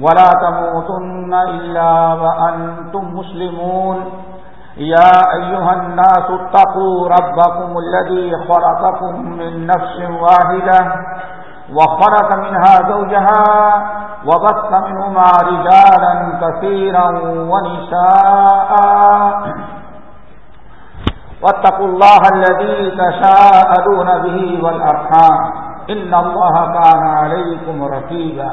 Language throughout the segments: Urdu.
ولا تموتن إلا وأنتم مسلمون. يا أيها الناس اتقوا ربكم الذي خلقكم من نفس واحدة وخلق منها زوجها وبث منهما رجالا كثيرا ونساء. واتقوا الله الذي تشاءلون به والأرحام. إن الله كان عليكم رتيبا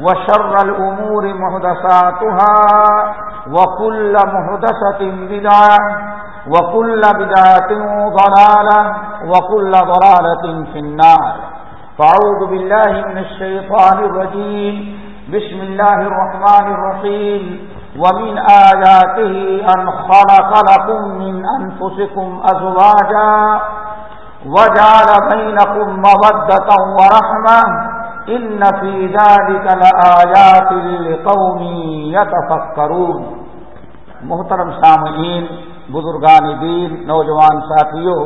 وشر الأمور محدثاتها وكل محدثة بدعة وكل بدعة ضلالة وكل ضلالة في النار. فأعوذ بالله من الشيطان الرجيم. بسم الله الرحمن الرحيم. ومن آياته أن خلق لكم من أنفسكم أزواجا وجعل بينكم مودة ورحمة إن في ذلك لآيات لقوم يتفكرون محترم سامعین، بزرگان دین، نوجوان ساتھیوں،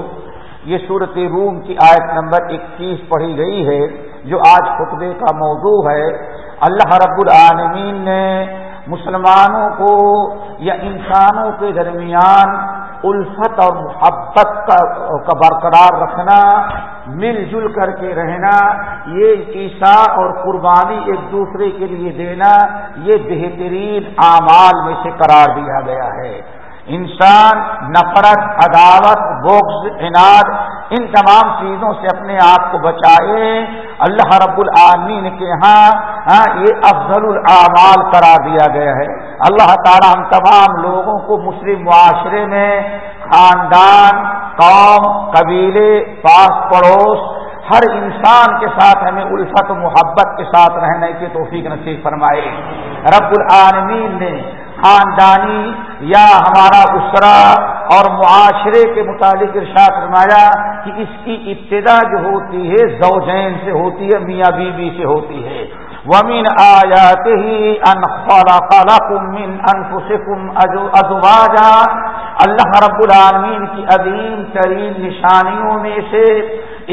یہ صورت روم کی آیت نمبر اکیس پڑھی گئی ہے، جو آج خطبے کا موضوع ہے۔ اللہ رب العالمین نے مسلمانوں کو یا انسانوں کے درمیان الفت اور محبت کا برقرار رکھنا مل جل کر کے رہنا، یہ عیسا اور قربانی ایک دوسرے کے لیے دینا، یہ بہترین اعمال میں سے قرار دیا گیا ہے۔ انسان، نفرت، عداوت بوکس اناد، ان تمام چیزوں سے اپنے آپ کو بچائے۔ اللہ رب العالمین کے ہاں, ہاں، یہ افضل الاعمال قرار دیا گیا ہے۔ اللہ تعالیٰ ہم تمام لوگوں کو مسلم معاشرے میں خاندان، قوم، قبیلے، پاس پڑوس، ہر انسان کے ساتھ ہمیں الفت و محبت کے ساتھ رہنے کی توفیق نصیب فرمائے۔ رب العالمین نے خاندانی یا ہمارا اسرا اور معاشرے کے متعلق ارشاد فرمایا کہ اس کی ابتدا جو ہوتی ہے، زوجین سے ہوتی ہے، میاں بیوی سے ہوتی ہے۔ ومین آیات ہی ان من انفسکم ازواجا اللہ رب العالمین کی عظیم ترین نشانیوں میں سے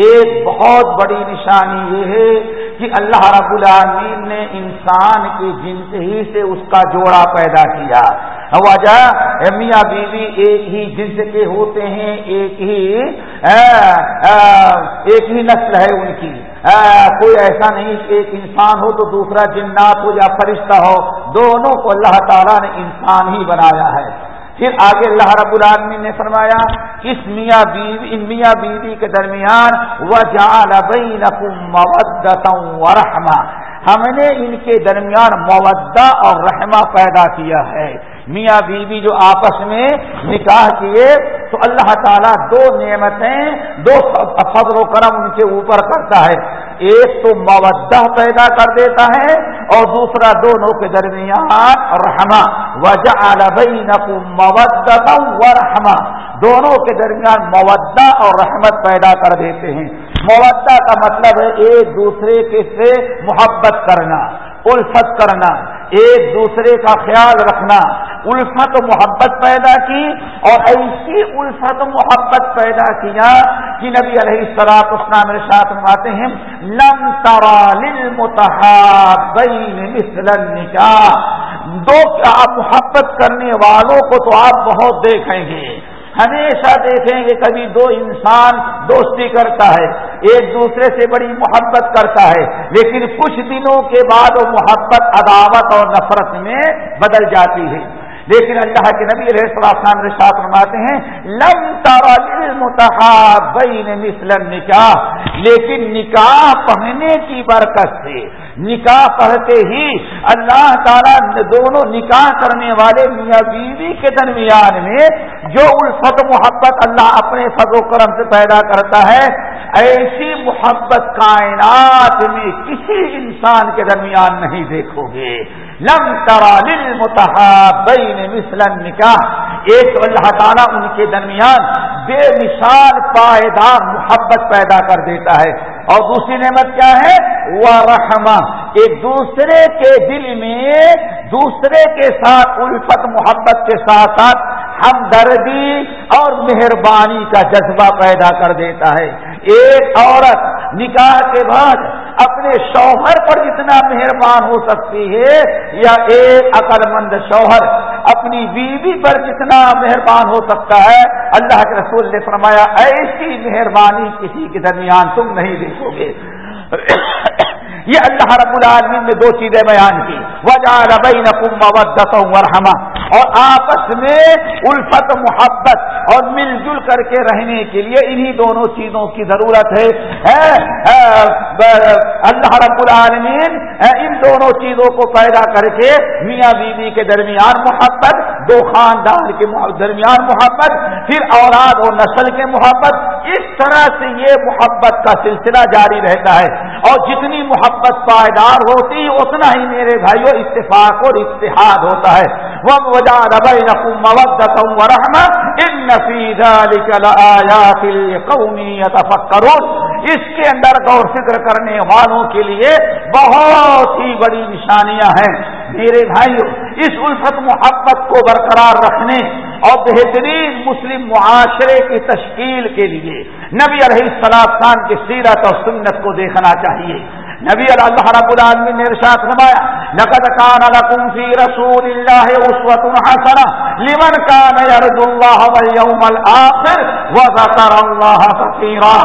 ایک بہت بڑی نشانی یہ ہے کہ اللہ رب العالمین نے انسان کی جنس ہی سے اس کا جوڑا پیدا کیا۔ وجہ میاں بیوی ایک ہی جنس کے ہوتے ہیں، ایک ہی ایک ہی نسل ہے ان کی۔ کوئی ایسا نہیں کہ ایک انسان ہو تو دوسرا جنات ہو یا فرشتہ ہو، دونوں کو اللہ تعالیٰ نے انسان ہی بنایا ہے۔ پھر آگے اللہ رب العالمین نے فرمایا اس میاں بیوی ان میاں بیوی کے درمیان وجعل بینکم ورحمہ ہم نے ان کے درمیان مودہ اور رحمہ پیدا کیا ہے۔ میاں بیوی جو آپس میں نکاح کیے، تو اللہ تعالیٰ دو نعمتیں، دو فضل و کرم ان کے اوپر کرتا ہے۔ ایک تو مودہ پیدا کر دیتا ہے اور دوسرا دونوں کے درمیان رحمہ۔ وجہ بینکم مودتا ورحمہ دونوں کے درمیان مودہ اور رحمت پیدا کر دیتے ہیں۔ مودہ کا مطلب ہے ایک دوسرے کے سے محبت کرنا، الفت کرنا، ایک دوسرے کا خیال رکھنا۔ الفت و محبت پیدا کی اور ایسی الفت و محبت پیدا کیا کہ نبی علیہ السلاط اسلام ساتھ آتے ہیں، لم ترا مثل النکاح۔ دو محبت کرنے والوں کو تو آپ بہت دیکھیں گے۔ ہمیشہ دیکھیں گے کبھی دو انسان دوستی کرتا ہے، ایک دوسرے سے بڑی محبت کرتا ہے، لیکن کچھ دنوں کے بعد وہ محبت، عداوت اور نفرت میں بدل جاتی ہے۔ لیکن اللہ کے نبی علیہ السلام نے ساتھ فرماتے ہیں، لم ترمتحابین مثل نکاح لیکن نکاح پڑھنے کی برکت سے، نکاح پڑھتے ہی اللہ تعالیٰ دونوں نکاح کرنے والے میاں بیوی کے درمیان میں جو الفت محبت اللہ اپنے فض و کرم سے پیدا کرتا ہے، ایسی محبت کائنات میں کسی انسان کے درمیان نہیں دیکھو گے۔ لم ترا للمتحابین مثل نکاح ایک اللہ تعالیٰ ان کے درمیان بے مثال پائیدار محبت پیدا کر دیتا ہے۔ اور دوسری نعمت کیا ہے؟ وہ رحمہ ایک دوسرے کے دل میں، دوسرے کے ساتھ الفت محبت کے ساتھ ساتھ ہمدردی اور مہربانی کا جذبہ پیدا کر دیتا ہے۔ ایک عورت نکاح کے بعد اپنے شوہر پر جتنا مہربان ہو سکتی ہے یا ایک عقل مند شوہر اپنی بیوی پر جتنا مہربان ہو سکتا ہے۔ اللہ کے رسول نے فرمایا، ایسی مہربانی کسی کے درمیان تم نہیں دیکھو گے۔ یہ اللہ رب العالمین نے دو چیزیں بیان کی۔ وجہ ربئی ورحمہ اور آپس میں الفت محبت اور مل جل کر کے رہنے کے لیے انہی دونوں چیزوں کی ضرورت ہے۔ اللہ رب العالمین ان دونوں چیزوں کو پیدا کر کے میاں بیوی کے درمیان محبت دو خاندان کے درمیان محبت، پھر اولاد اور نسل کے محبت، اس طرح سے یہ محبت کا سلسلہ جاری رہتا ہے۔ اور جتنی محبت پائیدار ہوتی، اتنا ہی میرے بھائیوں اتفاق اور اتحاد ہوتا ہے۔ وہ وجہ ربئی نقم قومی اس کے اندر غور فکر کرنے والوں کے لیے بہت ہی بڑی نشانیاں ہیں۔ میرے بھائیوں اس الفت محبت کو برقرار رکھنے اور بہترین مسلم معاشرے کی تشکیل کے لیے نبی علیہ السلام خان کی سیرت اور سنت کو دیکھنا چاہیے۔ نبی اللہ رب العالمین نے ارشاد فرمایا، لقد كان لكم في رسول الله اسوه حسنه لمن كان يرجو الله واليوم الاخر وذكر الله كثيرا.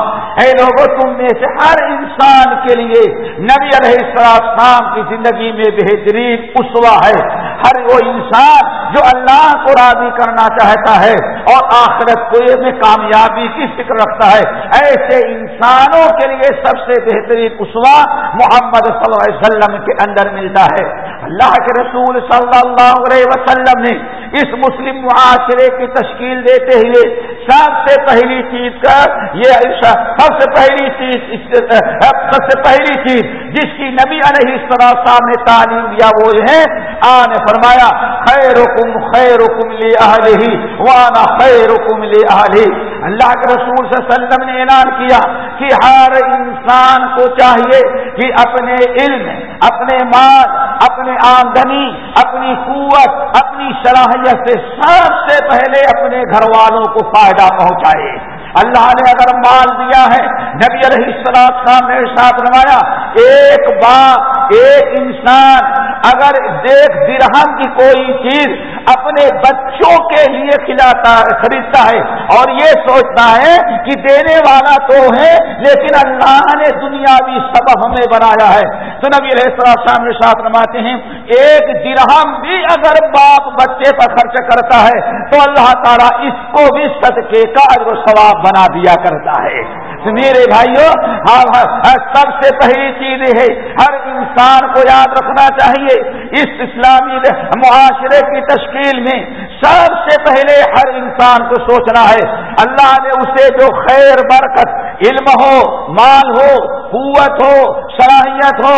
اے لوگوں تم میں سے ہر انسان کے لیے نبی علیہ السلام کی زندگی میں بہترین اسوا ہے۔ ہر وہ انسان جو اللہ کو راضی کرنا چاہتا ہے اور آخرت کو میں کامیابی کی فکر رکھتا ہے۔ ایسے انسانوں کے لیے سب سے بہترین اسوا محمد صلی اللہ علیہ وسلم کے اندر ملتا ہے۔ اللہ کے رسول صلی اللہ علیہ وسلم نے اس مسلم معاشرے کی تشکیل دیتے ہوئے سب سے پہلی چیز کا یہ سب سے پہلی چیز سب سے پہلی چیز جس کی نبی علیہ السلام نے تعلیم دیا وہ ہے۔ آنے فرمایا خیر حکم خیر حکم لے آلے وانا خیر حکم لے آلے اللہ کے رسول صلی اللہ علیہ وسلم نے اعلان کیا کہ ہر انسان کو چاہیے کہ اپنے علم، اپنے مال، اپنے آمدنی، اپنی قوت، اپنی صلاحیت سے سب سے پہلے اپنے گھر والوں کو فائدہ پہنچائے۔ اللہ نے اگر مال دیا ہے، نبی علیہ السلام نے ساتھ روایا ایک باپ، ایک انسان اگر دیکھ درہم کی کوئی چیز اپنے بچوں کے لیے کھلاتا خریدتا ہے اور یہ سوچتا ہے کہ دینے والا تو ہے لیکن اللہ نے دنیاوی سبب ہمیں بنایا ہے۔ تو نبی علیہ السلام سامنے ساتھ رواتے ہیں ایک درہم بھی اگر باپ بچے پر خرچ کرتا ہے تو اللہ تعالیٰ اس کو بھی صدقے کا اجر و ثواب بنا دیا کرتا ہے۔ میرے بھائیوں ہاں،, ہاں،, ہاں، سب سے پہلی چیز ہے ہر انسان کو یاد رکھنا چاہیے اس اسلامی معاشرے کی تشکیل میں سب سے پہلے ہر انسان کو سوچنا ہے، اللہ نے اسے جو خیر، برکت، علم ہو، مال ہو، قوت ہو، صلاحیت ہو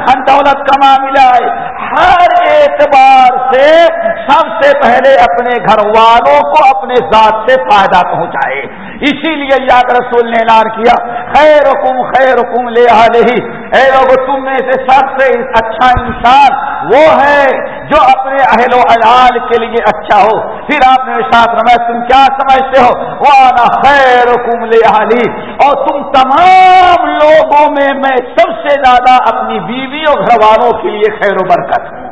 دھن دولت کا معاملہ ہے، ہر اعتبار سے سب سے پہلے اپنے گھر والوں کو اپنے ذات سے فائدہ پہنچائے۔ اسی لیے یاد رسول نے اعلان کیا خیر حکم خیر حکم لے ہی اے لوگ تم میں سے سب سے اچھا انسان وہ ہے جو اپنے اہل و عیال کے لیے اچھا ہو۔ پھر آپ نے ساتھ رمائے تم کیا سمجھتے ہو؟ وہ آنا خیر حکم اور تم تمام لوگوں میں میں سب سے زیادہ اپنی بیوی اور گھر والوں کے لیے خیر و برکت۔ ہوں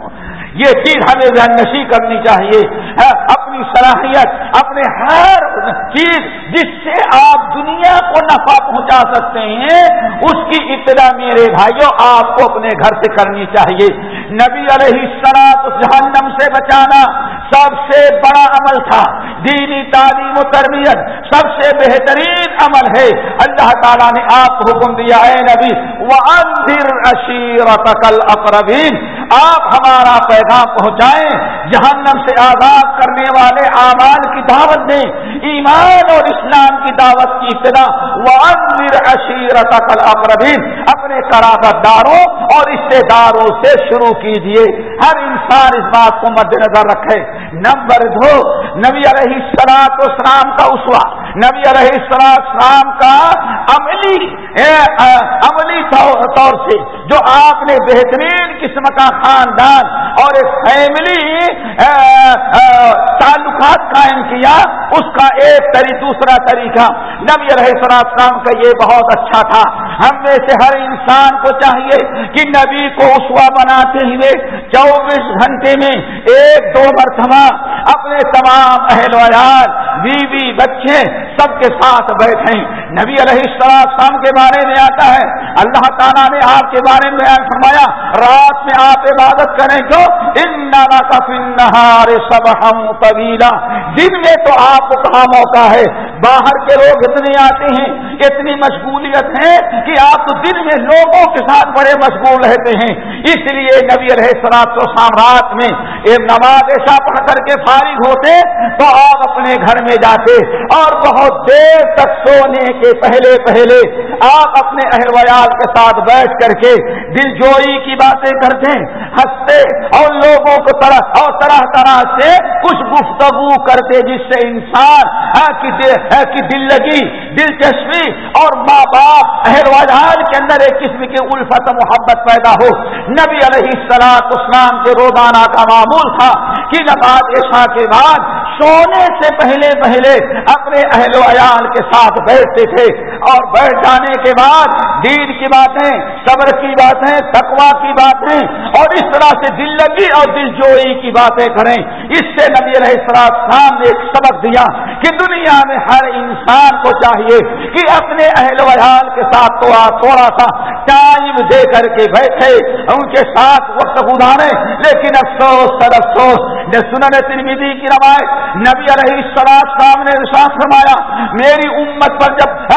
یہ چیز ہمیں ذہن نشی کرنی چاہیے۔ ہاں، اپنی صلاحیت، اپنے ہر چیز جس سے آپ دنیا کو نفع پہنچا سکتے ہیں، اس کی اطلاع میرے بھائیوں آپ کو اپنے گھر سے کرنی چاہیے۔ نبی علیہ سرات جہنم سے بچانا سب سے بڑا عمل تھا۔ دینی تعلیم و تربیت سب سے بہترین عمل ہے۔ اللہ تعالیٰ نے آپ کو حکم دیا ہے نبی وہ اندر اشیر اقربین آپ ہمارا پیغام پہنچائیں۔ جہنم سے آزاد کرنے والے اعمال کی دعوت دیں۔ ایمان اور اسلام کی دعوت کی ابتدا وہ اندر اشیر اپنے قرابت داروں اور رشتے داروں سے شروع کیجیے ہر انسان اس بات کو مد نظر رکھے۔ نمبر دو، نبی علیہ سلاط اسلام کا اسوا نبی علیہ السلام کا عملی عملی طور سے، جو آپ نے بہترین قسم کا خاندان اور ایک فیملی تعلقات قائم کیا، اس کا ایک طریق دوسرا طریقہ۔ نبی علیہ السلام کا یہ بہت اچھا تھا۔ ہم میں سے ہر انسان کو چاہیے کہ نبی کو اسوا بناتے ہوئے چوبیس گھنٹے میں ایک دو مرتبہ اپنے تمام اہل ویال بیوی، بچے سب کے ساتھ بیٹھے نبی علیہ السلام کے بارے میں آتا ہے۔ اللہ تعالیٰ نے آپ کے بارے میں فرمایا، رات میں آپ عبادت کریں جو سب ہم طویلا دن میں تو آپ کو کہاں موقع ہے؟ باہر کے لوگ اتنے آتے ہیں۔ اتنی مشغولیت ہے کہ آپ تو دن میں لوگوں کے ساتھ بڑے مشغول رہتے ہیں۔ اس لیے نبی علیہ سرات تو رات میں ایک نماز ایسا پڑھ کر کے فارغ ہوتے تو آپ اپنے گھر میں جاتے اور بہت دیر تک سونے کے پہلے پہلے آپ اپنے اہل ویال کے ساتھ بیٹھ کر کے دل جوئی کی باتیں کرتے، ہنستے اور لوگوں کو طرح اور طرح طرح سے کچھ گفتگو کرتے، جس سے انسان کی دل لگی، دلچسپی اور ماں باپ اہل ویال کے اندر ایک قسم کی الفت محبت پیدا ہو۔ نبی علیہ السلام اسلام کے روزانہ کا معمول تھا، کہ نماز عشاء کے بعد سونے سے پہلے پہلے اپنے اہل و عیال کے ساتھ بیٹھتے تھے اور بیٹھ جانے کے بعد دین کی باتیں، صبر کی باتیں تقوا کی باتیں اور اس طرح سے دل لگی اور دل جوئی کی باتیں کریں۔ اس سے نبی علیہ السلام نے ایک سبق دیا کہ دنیا میں ہر انسان کو چاہیے کہ اپنے اہل و عیال کے ساتھ تو تھوڑا سا ٹائم دے کر کے بیٹھے، ان کے ساتھ وقت گزارے۔ لیکن افسوس سر افسوس نے سنن ترمیدی کی روایت نبی علیہ السلام صاحب نے ارشاد فرمایا، میری امت پر جب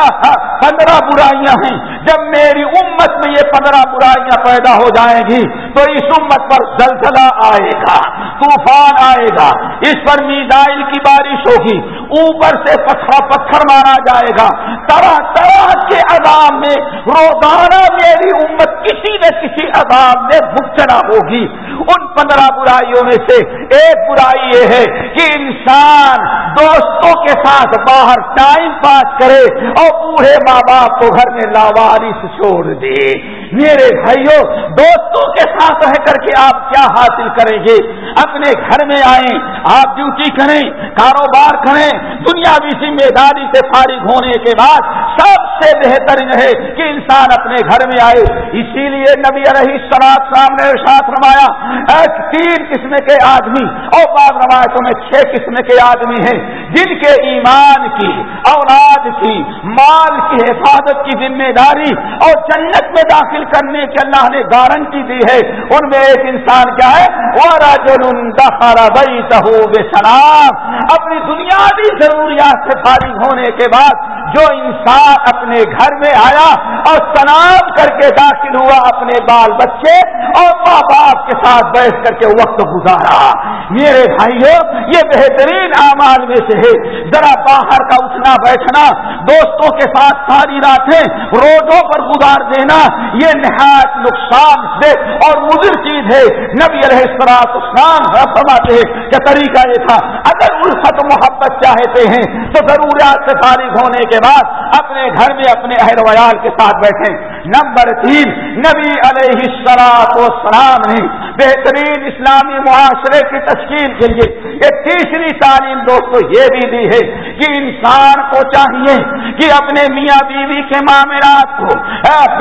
پندرہ برائیاں ہیں۔ جب میری امت میں یہ پندرہ برائیاں پیدا ہو جائیں گی، تو اس امت پر زلزلہ آئے گا، طوفان آئے گا۔ اس پر میزائل کی بارش ہوگی۔ اوپر سے پتھر پتھر مارا جائے گا۔ طرح طرح کے عذاب میں روزانہ میری امت کسی نہ کسی عذاب میں مبتلا ہوگی۔ ان پندرہ برائیوں میں سے ایک برائی یہ ہے کہ انسان دوستوں کے ساتھ باہر ٹائم پاس کرے اور بوڑھے ماں باپ کو گھر میں لاوارس چھوڑ دے۔ میرے بھائیوں دوستوں کے ساتھ رہ کر کے آپ کیا حاصل کریں گے؟ اپنے گھر میں آئیں، آپ ڈیوٹی کریں، کاروبار کریں، دنیاوی ذمہ داری سے فارغ ہونے کے بعد سب سے بہترین ہے کہ انسان اپنے گھر میں آئے۔ اسی لیے نبی علیہ سراج سامنے ساتھ روایا تین قسم کے آدمی، اور بعض روایتوں میں چھ قسم کے آدمی ہیں، جن کے ایمان کی، اولاد کی، مال کی، حفاظت کی ذمہ داری، اور جنت میں داخل کرنے کی اللہ نے گارنٹی دی ہے۔ ان میں ایک انسان کیا ہے؟ وہ بے اپنی بنیادی ضروریات سے فارغ ہونے کے بعد جو انسان اپنے گھر میں آیا اور سلام کر کے داخل ہوا اپنے بال بچے اور ماں باپ کے ساتھ بیٹھ کر کے وقت گزارا. میرے بھائیوں یہ بہترین اعمال میں سے ہے۔ ذرا باہر کا اٹھنا، بیٹھنا، دوستوں کے ساتھ ساری راتیں روڈوں پر گزار دینا، یہ نہایت نقصان دے اور مضر چیز ہے۔ نبی علیہ ہاں، ہاں، اسلام فرماتے ہیں۔ کہ طریقہ یہ تھا؟ اگر الفت محبت چاہتے ہیں، تو ضروریات سے فارغ ہونے کے بعد اپنے گھر میں اپنے اہل ویال کے ساتھ بیٹھیں۔ نمبر تین، نبی علیہ السلام نے بہترین اسلامی معاشرے کی تشکیل کے لیے ایک تیسری تعلیم دوستو یہ بھی دی ہے کہ انسان کو چاہیے کہ اپنے میاں بیوی کے معاملات کو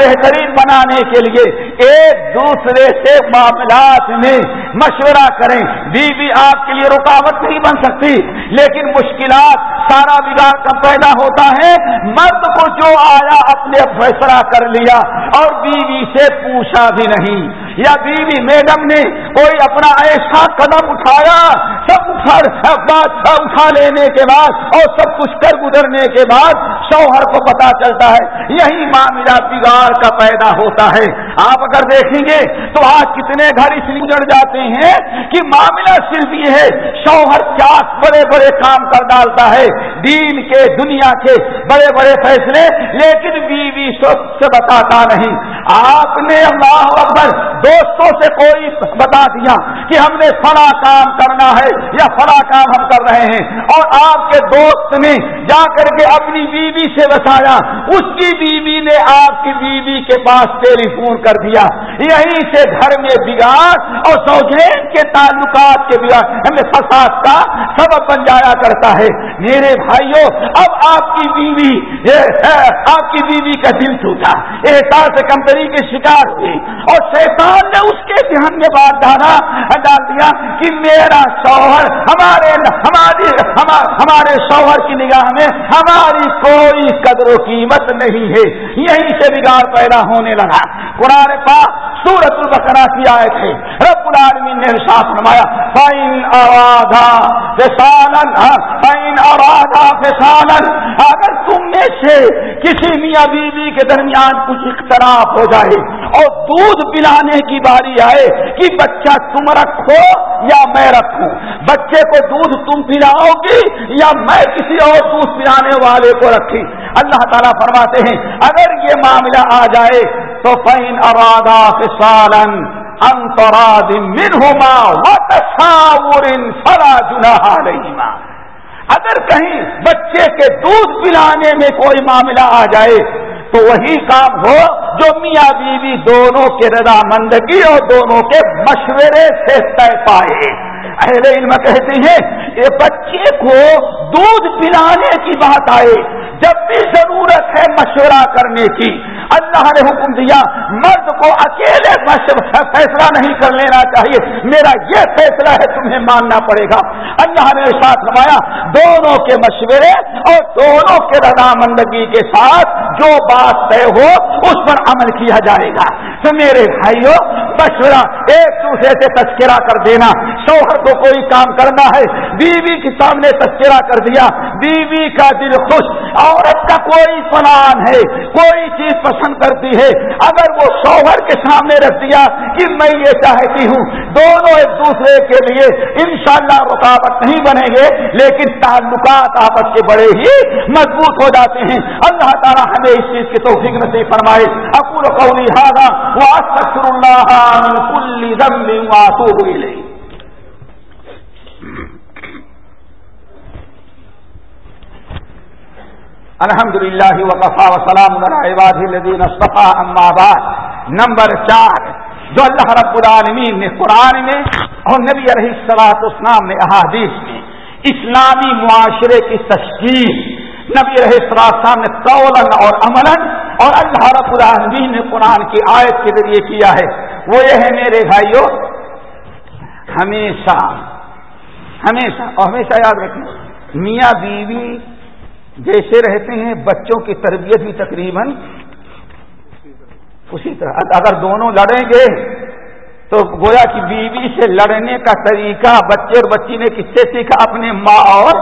بہترین بنانے کے لیے ایک دوسرے سے معاملات میں مشورہ کریں۔ بیوی آپ کے لیے رکاوٹ نہیں بن سکتی لیکن مشکلات سارا بگاڑ کا پیدا ہوتا ہے۔ مرد کو جو آیا اپنے فیصلہ کر لیا اور بیوی سے پوچھا بھی نہیں۔ یا بیوی میڈم نے کوئی اپنا ایسا قدم اٹھایا، سب بات اٹھا لینے کے بعد اور سب کچھ کر گزرنے کے بعد شوہر کو پتا چلتا ہے، یہی معاملہ بگاڑ کا پیدا ہوتا ہے۔ آپ اگر دیکھیں گے تو آج کتنے گھر اس لیے اجڑ جاتے ہیں کہ معاملہ صرف یہ ہے، شوہر کیا بڑے بڑے کام کر ڈالتا ہے، دین کے، دنیا کے بڑے بڑے فیصلے، لیکن بیوی سے بتاتا نہیں۔ آپ نے اللہ اکبر دوستوں سے کوئی بتا دیا کہ ہم نے فلا کام کرنا ہے یا فلا کام ہم کر رہے ہیں اور آپ کے دوست نے جا کر کے اپنی بیوی سے بتایا، اس کی بیوی نے آپ کی بیوی کے پاس ٹیلی فون کر دیا۔ یہیں سے گھر میں بگاڑ اور سوجین کے تعلقات کے بگاڑ۔ ہمیں فساد کا سبب بن جایا کرتا ہے۔ میرے بھائیوں اب آپ کی بیوی آپ کی بیوی کا دل ٹوٹا۔ احساس کمپنی کی شکار ہوئی اور شیطان نے اس کے ذہن میں بات ڈالا ڈال دیا کہ میرا شوہر ہمارے ہماری ہمارے شوہر کی نگاہ میں ہماری کوئی قدر و قیمت نہیں ہے۔ یہیں سے بگاڑ پیدا ہونے لگا۔ قرآن پاک سورت البقرہ کی آئے تھے رب العالمین نے ساتھ نمایا فائن آرادھا فسالن فائن آرادھا فسالن اگر تم میں سے کسی میاں بیوی کے درمیان کچھ اختلاف ہو جائے اور دودھ پلانے کی باری آئے کہ بچہ تم رکھو یا میں رکھوں۔ بچے کو دودھ تم پلاؤ گی یا میں کسی اور دودھ پلانے والے کو رکھی اللہ تعالیٰ فرماتے ہیں، اگر یہ معاملہ آ جائے تو فین ارادہ سالن انتراد منہما وتصاور فلا جناح علیہما اگر کہیں بچے کے دودھ پلانے میں کوئی معاملہ آ جائے تو وہی کام ہو جو میاں بیوی دونوں کے رضامندگی اور دونوں کے مشورے سے طے پائے۔ اہل علم کہتے ہیں یہ بچے کو دودھ پلانے کی بات آئے، جب بھی ضرورت ہے مشورہ کرنے کی۔ اللہ نے حکم دیا، مرد کو اکیلے فیصلہ نہیں کر لینا چاہیے۔ میرا یہ فیصلہ ہے، تمہیں ماننا پڑے گا۔ اللہ نے ساتھ نمایا دونوں کے مشورے اور دونوں کے رضامندگی کے ساتھ جو بات طے ہو، اس پر عمل کیا جائے گا۔ تو میرے بھائیوں مشورہ ایک دوسرے سے تذکرہ کر دینا۔ شوہر کو کوئی کام کرنا ہے، بیوی کے سامنے تذکرہ کر دیا، بیوی کا دل خوش، عورت کا کوئی فلان ہے، کوئی چیز پسند کرتی ہے۔ اگر وہ شوہر کے سامنے رکھ دیا کہ میں یہ چاہتی ہوں، دونوں ایک دوسرے کے لیے انشاءاللہ رکاوٹ نہیں بنے گے، لیکن تعلقات آپس کے بڑے ہی مضبوط ہو جاتے ہیں۔ اللہ تعالیٰ ہمیں اس چیز کی توفیق نصیب فرمائے۔ اکول قولی ہاگا وہ اللہ کل ذنب واتوب الیہ الحمد للہ وقفا وسلام الدین اما بعد. نمبر چار، جو اللہ رب العالمین نے قرآن میں اور نبی علیہ السلاط اسلام نے احادیث میں اسلامی معاشرے کی تشکیل، نبی رہی السلام نے قولن اور عمل اور اللہ رب العالمین نے قرآن کی آیت کے ذریعے کیا ہے۔ وہ یہ ہے میرے بھائیوں ہمیشہ ہمیشہ اور ہمیشہ یاد رکھیں میاں بیوی جیسے رہتے ہیں بچوں کی تربیت بھی تقریباً اسی طرح۔ اگر دونوں لڑیں گے تو گویا کی بیوی سے لڑنے کا طریقہ بچے اور بچی نے کس سے سیکھا؟ اپنے ماں اور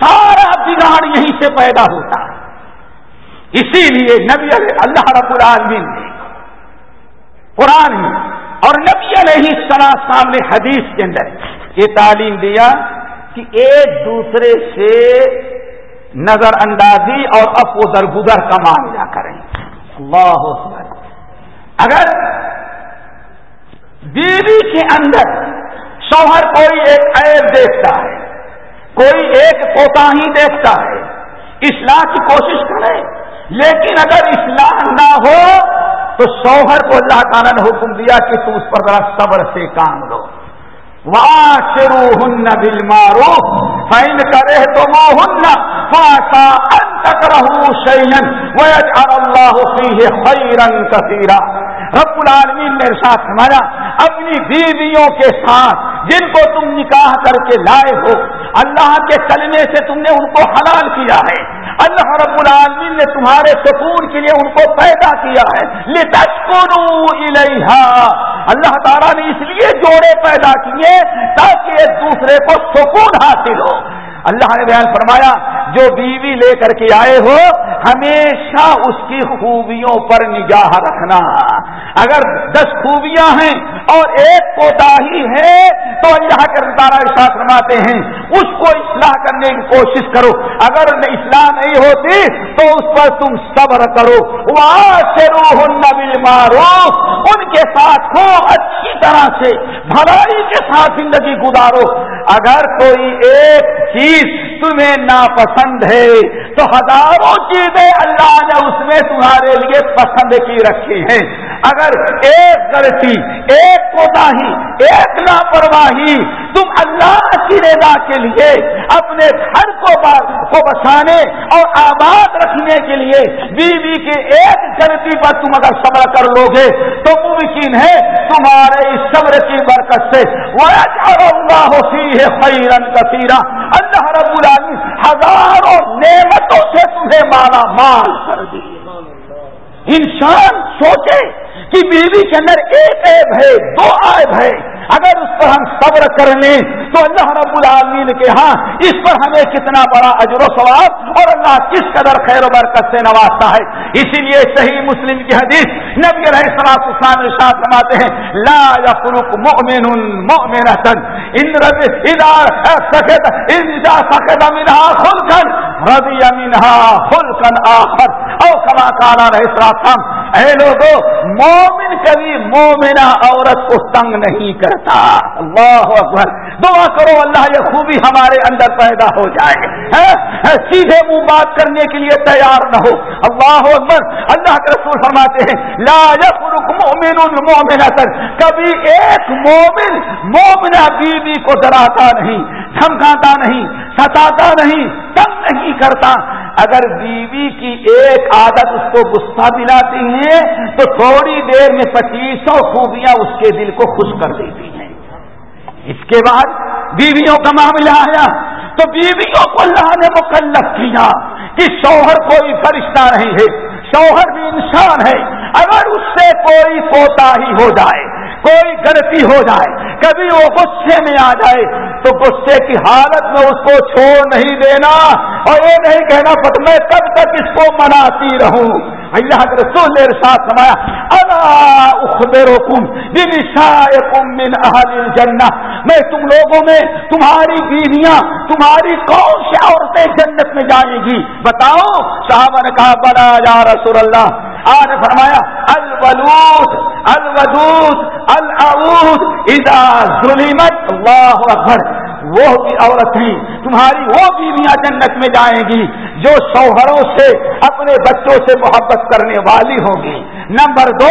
سارا بگاڑ یہیں سے پیدا ہوتا۔ ہے اسی لیے نبی اللہ رب العالمین نے قرآن میں اور نبی علیہ السلام سامنے حدیث کے اندر یہ تعلیم دیا کہ ایک دوسرے سے نظر اندازی اور اپ و درگزر کا معاملہ کریں۔ اللہ اگر بیوی کے اندر شوہر کوئی ایک عیب دیکھتا ہے، کوئی ایک کوتا ہی دیکھتا ہے، اصلاح کی کوشش کرے، لیکن اگر اصلاح نہ ہو تو شوہر کو اللہ تعالیٰ نے حکم دیا کہ تم اس پر ذرا صبر سے کام لو۔ واشرو ہن بل مارو فائن کرے تو وہ ہن فاسا انتک رہو شیئن ویجعل اللہ فیہ خیرا کثیرا رب العالمین نے ساتھ ہمارا اپنی بیویوں کے ساتھ جن کو تم نکاح کر کے لائے ہو، اللہ کے کلمے سے تم نے ان کو حلال کیا ہے۔ اللہ رب العالمین نے تمہارے سکون کے لیے ان کو پیدا کیا ہے۔ لتشکروا الیہا اللہ تعالیٰ نے اس لیے جوڑے پیدا کیے تاکہ ایک دوسرے کو سکون حاصل ہو۔ اللہ نے بیان فرمایا جو بیوی لے کر کے آئے ہو، ہمیشہ اس کی خوبیوں پر نگاہ رکھنا۔ اگر دس خوبیاں ہیں اور ایک کوتا ہی ہے تو اللہ کے تارا ارشاد فرماتے ہیں۔ اس کو اصلاح کرنے کی کوشش کرو۔ اگر اصلاح نہیں ہوتی تو اس پر تم صبر کرو۔ وہاں سے روح مارو ان کے ساتھ ہو، اچھی طرح سے، بھلائی کے ساتھ زندگی گزارو۔ اگر کوئی ایک چیز تمہیں ناپسند ہے تو ہزاروں چیزیں اللہ نے اس میں تمہارے لیے پسند کی رکھی ہیں۔ اگر ایک غلطی، ایک کوتا ہی ایک لاپرواہی تم اللہ کی رضا کے لیے، اپنے گھر کو کو بسانے اور آباد رکھنے کے لیے بیوی کی ایک غلطی پر تم اگر صبر کر لو گے تو ممکن ہے تمہارے اس صبر کی برکت سے۔ وہ ہوتی ہے خیرن کثیرہ اللہ رب العالمین ہزاروں نعمتوں سے تمہیں مالا مال کر دی انسان سوچے کہ بیوی کے اندر ایک عیب ہے، دو عیب ہے۔ اگر اس پر ہم صبر کر لیں تو اللہ رب العالمین کے ہاں اس پر ہمیں کتنا بڑا اجر و ثواب اور اللہ کس قدر خیر و برکت سے نوازتا ہے۔ اسی لیے صحیح مسلم کی حدیث نبی رہے سلاط اسلام ارشاد فرماتے ہیں، لا یفرق مؤمن مؤمنة ان رب اذا سکت اذا سکت منها خلقا، رضی منها خلقا آخر۔ او کما کالا رہے سلاط اے لوگو، مومن کبھی مومنہ عورت کو تنگ نہیں کرتا۔ اللہ اکبر۔ دعا کرو اللہ یہ خوبی ہمارے اندر پیدا ہو جائے۔ سیدھے منہ بات کرنے کے لیے تیار نہ ہو۔ اللہ اکبر۔ اللہ کے رسول فرماتے ہیں، لا یفرق مومن مومنہ تر کبھی ایک مومن مومنہ بیوی کو ڈراتا نہیں، دھمکاتا نہیں، ستاتا نہیں، تنگ نہیں کرتا۔ اگر بیوی کی ایک عادت اس کو غصہ دلاتی ہے، تو تھوڑی دیر میں پچیسوں خوبیاں اس کے دل کو خوش کر دیتی ہیں۔ اس کے بعد بیویوں کا معاملہ آیا تو بیویوں کو اللہ نے مکلف کیا کہ شوہر کوئی فرشتہ نہیں ہے، شوہر بھی انسان ہے، اگر اس سے کوئی کوتا ہی ہو جائے کوئی غلطی ہو جائے، کبھی وہ غصے میں آ جائے، تو غصے کی حالت میں اس کو چھوڑ نہیں دینا اور یہ نہیں کہنا پت میں کب تک اس کو مناتی رہوں۔ اللہ کے رسول نے ساتھ سمایا من اہل الجنہ۔ میں تم لوگوں میں تمہاری بیویاں، تمہاری کون سی عورتیں جنت میں جائیں گی؟ بتاؤ صاحب نے کہا بڑا یا رسول اللہ آج فرمایا، الولود، الودود الاعود اذا ظلمت اللہ اکبر، وہ بھی عورتیں تمہاری وہ بیویاں جنت میں جائیں گی۔ جو شوہروں سے اپنے بچوں سے محبت کرنے والی ہوگی نمبر دو،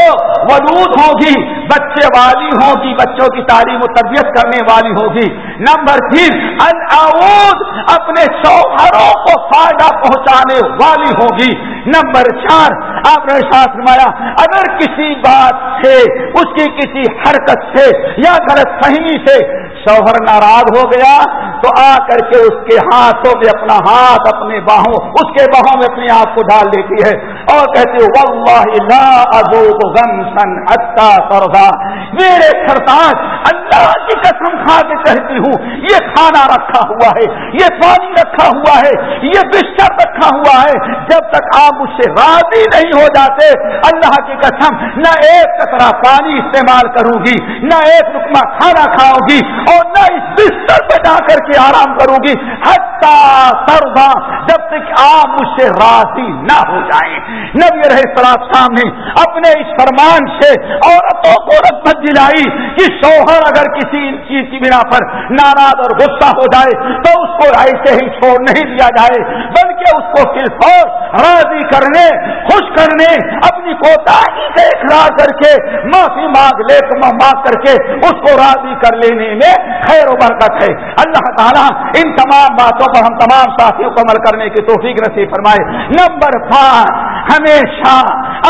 ولود ہوگی بچے والی ہوگی بچوں کی تعلیم و تربیت کرنے والی ہوگی نمبر تین الاعود اپنے شوہروں کو فائدہ پہنچانے والی ہوگی نمبر چار، آپ نے ساتھ نمایا اگر کسی بات سے، اس کی کسی حرکت سے یا غلط فہمی سے شوہر ناراض ہو گیا، تو آ کر کے اس کے ہاتھوں میں اپنا ہاتھ اپنے باہوں اس کے بہاؤ میں اپنے آپ کو ڈال دیتی ہے اور کہتے میرے سرتاج اللہ کی قسم کھا کے کہتی ہوں۔ یہ کھانا رکھا ہوا ہے، یہ پانی رکھا ہوا ہے، یہ بستر رکھا ہوا ہے۔ جب تک آپ اس سے راضی نہیں ہو جاتے، اللہ کی قسم، نہ ایک کترا پانی استعمال کروں گی، نہ ایک رکما کھانا کھاؤں گی اور نہ اس بستر پہ جا کر کے آرام کروں گی۔ حتہ سردا جب تک آپ مجھ سے راضی نہ ہو جائیں۔ نبی رہے سلاب نے اپنے اس فرمان سے عورتوں کو رقبت دلائی کہ شوہر اور اگر کسی چیز کی بنا پر ناراض اور غصہ ہو جائے تو اس کو ایسے ہی چھوڑ نہیں دیا جائے، بلکہ اس کو صرف اور راضی کرنے، خوش کرنے، اپنی کوتا سے اخلاق کر کے، معافی مانگ لے مانگ کر کے اس کو راضی کر لینے میں خیر و برکت ہے۔ اللہ تعالیٰ ان تمام باتوں پر ہم تمام ساتھیوں کو عمل کرنے کی توفیق نصیب فرمائے۔ نمبر پانچ، ہمیشہ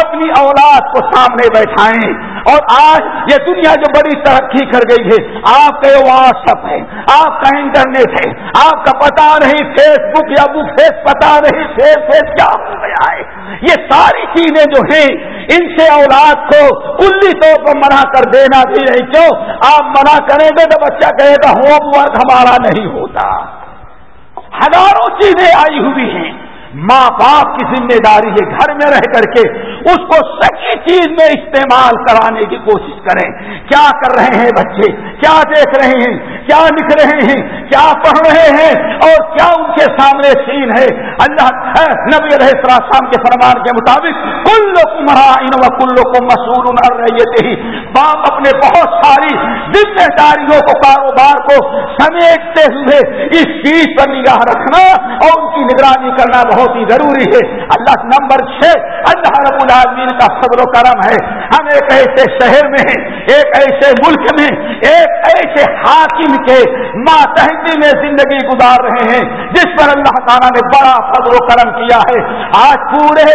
اپنی اولاد کو سامنے بیٹھائیں۔ اور آج یہ دنیا جو بڑی ترقی کر گئی ہے، آپ کا واٹس ایپ ہے، آپ کا انٹرنیٹ ہے، آپ کا پتا نہیں فیس بک یا بک فیس پتا نہیں فیس فیس کیا ہو گیا ہے۔ یہ ساری چیزیں جو ہیں، ان سے اولاد کو کلی طور پر منع کر دینا بھی نہیں۔ کیوں؟ آپ منع کریں گے تو بچہ کہے گا، ہوم ورک ہمارا نہیں ہوتا۔ ہزاروں چیزیں آئی ہوئی ہیں۔ ماں باپ کی ذمہ داری ہے گھر میں رہ کر کے اس کو صحیح چیز میں استعمال کرانے کی کوشش کریں۔ کیا کر رہے ہیں بچے؟ کیا دیکھ رہے ہیں؟ کیا لکھ رہے ہیں، کیا پڑھ رہے ہیں اور کیا ان کے سامنے سین ہے۔ اللہ نبی علیہ السلام کے فرمان کے مطابق کل کمرائن و کل کو مسول رہی تھے باپ اپنے بہت ساری ذمہ داریوں کو، کاروبار کو سمیٹتے ہوئے اس چیز پر نگاہ رکھنا اور ان کی نگرانی کرنا بہت ہی ضروری ہے۔ اللہ نمبر چھ، اللہ رب العالمین کا فضل و کرم ہے۔ ہم ایک ایسے شہر میں ہیں، ایک ایسے ملک میں، ایک ایسے حاکم کے ماتحدی میں زندگی گزار رہے ہیں، جس پر اللہ تعالیٰ نے بڑا فضل و کرم کیا ہے۔ آج پورے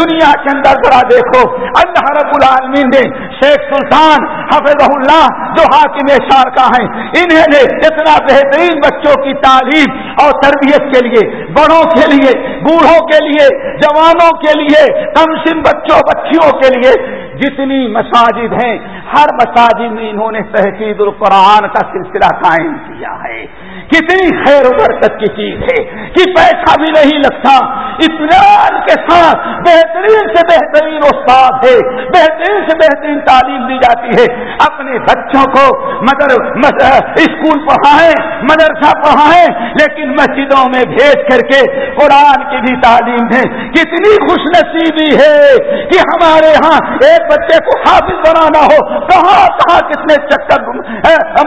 دنیا کے اندر ذرا دیکھو، اللہ رب العالمین نے شیخ سلطان حفظ اللہ جو حاکم شارکا ہیں انہیں نے اتنا بہترین بچوں کی تعلیم اور تربیت کے لیے، بڑوں کے لیے، بوڑھوں کے لیے، جوانوں کے لیے کم سن بچوں، بچیوں کے لیے جتنی مساجد ہیں، ہر مساجد میں انہوں نے تحقیق القرآن کا سلسلہ قائم کیا ہے۔ کتنی خیر و برکت کی چیز ہے کہ پیسہ بھی نہیں لگتا۔ اطمینان کے ساتھ بہترین سے بہترین استاد ہے، بہترین سے بہترین تعلیم دی جاتی ہے۔ اپنے بچوں کو مدر اسکول پڑھائیں، مدرسہ پڑھائیں، لیکن مسجدوں میں بھیج کر کے قرآن کی بھی تعلیم دیں کتنی خوش نصیبی ہے کہ ہمارے ہاں ایک بچے کو حافظ بنانا ہو، کہاں کہاں کتنے چکر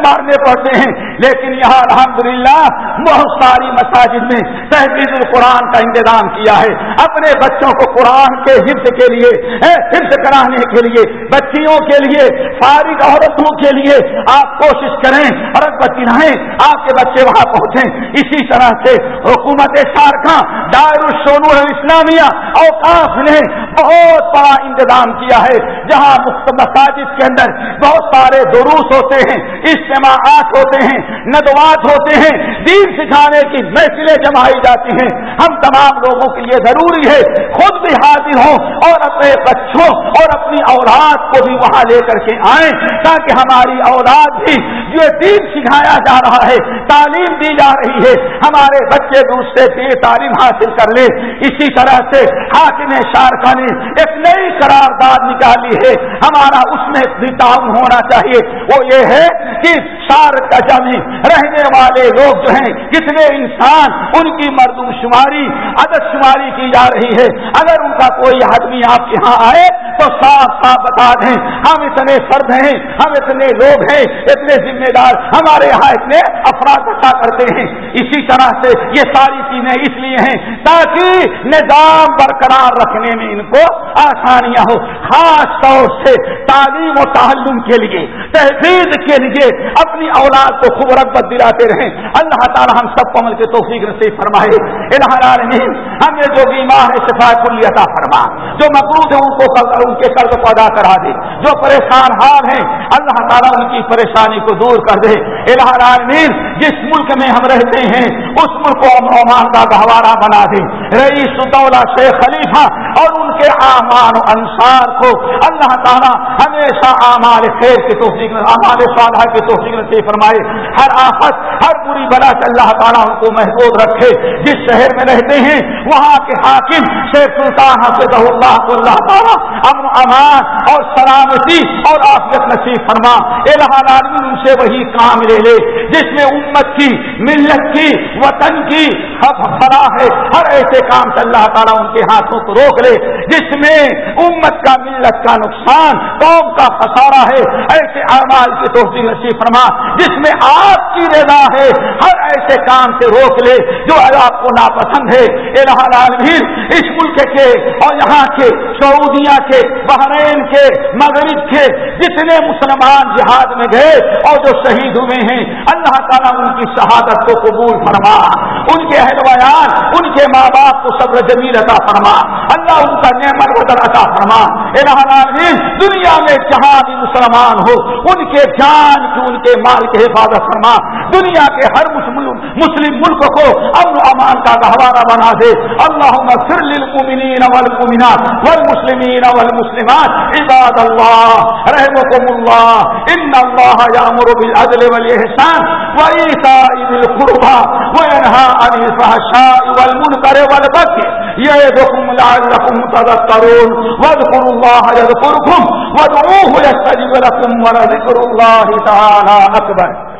مارنے پڑتے ہیں۔ لیکن یہاں الحمدللہ بہت ساری مساجد میں تحفیظ القرآن کا انتظام کیا ہے۔ اپنے بچوں کو قرآن کے حفظ کے لیے حفظ کرانے کے لیے، بچیوں کے لیے، فارغ عورتوں کے لیے آپ کوشش کریں اور بچائیں آپ کے بچے وہاں پہنچیں۔ اسی طرح سے حکومت سارکاں دار السونو اسلامیہ اوقاف نے بہت بڑا انتظام کیا ہے۔ جہاں مساجد کے اندر بہت سارے دروس ہوتے ہیں، اجتماعات ہوتے ہیں، ندوات ہوتے ہیں، دین سکھانے کی محفلیں جمائی جاتی ہیں۔ ہم تمام لوگوں کے لیے ضروری ہے خود بھی حاضر ہوں اور اپنے بچوں اور اپنی اولاد کو بھی وہاں لے کر کے آئیں تاکہ ہماری اولاد بھی جو دین سکھایا جا رہا ہے، تعلیم دی جا رہی ہے، ہمارے بچے بھی اس سے بھی تعلیم حاصل کر لیں۔ اسی طرح سے حاکم شارکا نے ایک نئی قرارداد نکالی۔ ہے ہمارا اس میں تعاون ہونا چاہیے۔ وہ یہ ہے کہ سار کا جمی رہنے والے لوگ جو ہیں کتنے انسان ان کی مردم شماری، عدد شماری کی جا رہی ہے۔ اگر ان کا کوئی آدمی آپ کے یہاں آئے تو صاف صاف بتا دیں، ہم اتنے فرد ہیں، ہم اتنے لوگ ہیں، اتنے ذمہ دار ہمارے یہاں اتنے افراد بتا کرتے ہیں۔ اسی طرح سے یہ ساری چیزیں اس لیے ہیں تاکہ نظام برقرار رکھنے میں ان کو آسانیاں ہو خاص طور سے تعلیم و تعلم کے لیے، تحفیظ کے لیے، اب اپنی اولاد کو خوب رغبت دلاتے رہیں۔ اللہ تعالی ہم سب کو عمل کے توفیق نصیب فرمائے۔ العالمین ہمیں جو بیمار ہے شفا کلی عطا فرما۔ جو مقروض ہے ان کو ان کے قرض کو ادا کرا دے۔ جو پریشان حال ہیں، اللہ تعالیٰ ان کی پریشانی کو دور کر دے۔ العالمین، جس ملک میں ہم رہتے ہیں، اس ملک کو امن امان کا گہوارہ بنا دے رئیس الدولہ شیخ خلیفہ اور ان کے امان و انصار کو اللہ تعالیٰ ہمیشہ اعمال خیر کی توفیق، اعمال صالحہ کی توفیق نصیب فرمائے۔ ہر آفت، ہر بری بلا سے اللہ تعالیٰ ان کو محفوظ رکھے۔ جس شہر میں رہتے ہیں، وہاں کے حاکم شیخ سلطان حفظ اللہ کو اللہ تعالیٰ امن امان اور سلامتی اور آفیت نصیب فرما۔ الہ العالمین، ان سے وہی کام لے لے، جس میں امت کی، ملت کی، وطن کی فلاح ہے۔ ہر ایسے کام سے اللہ تعالیٰ ان کے ہاتھوں کو روک لے، جس میں امت کا، ملت کا نقصان، قوم کا خسارہ ہے۔ ایسے اعمال کی توفیق نصیب فرما، جس میں آپ کی رضا ہے۔ ہر ایسے کام سے روک لے جو آپ کو ناپسند ہے۔ العالمین اس ملک کے اور یہاں کے، سعودیہ کے، بحرین کے، مغرب کے جتنے مسلمان جہاد میں گئے اور جو شہید ہوئے ہیں، اللہ تعالیٰ ان کی شہادت کو قبول فرما۔ ان کے اہل بیان، ان کے ماں باپ کو صبر جمیل عطا فرما۔ اللہ ان کا نعمت بدل عطا فرما۔ العالمین دنیا میں جہاں بھی مسلمان ہو، ان کے جان کی ان کے مال کی حفاظت فرما۔ دنیا کے ہر مسلم مسلم ملک کو امن امان کا گہوارہ بنا دے۔ اللہ سر للمؤمنین والمؤمنات والمسلمین والمسلمات، عباد اللہ رحمكم اللہ، ان اللہ یامر بالعدل والاحسان وایتاء ذی القربى وینهى عن الفحشاء والمنکر والبغي یعظکم لعلکم تذکرون۔ واذکروا اللہ یذکرکم وادعوه يستجب لكم ولذكر الله تعالى أكبر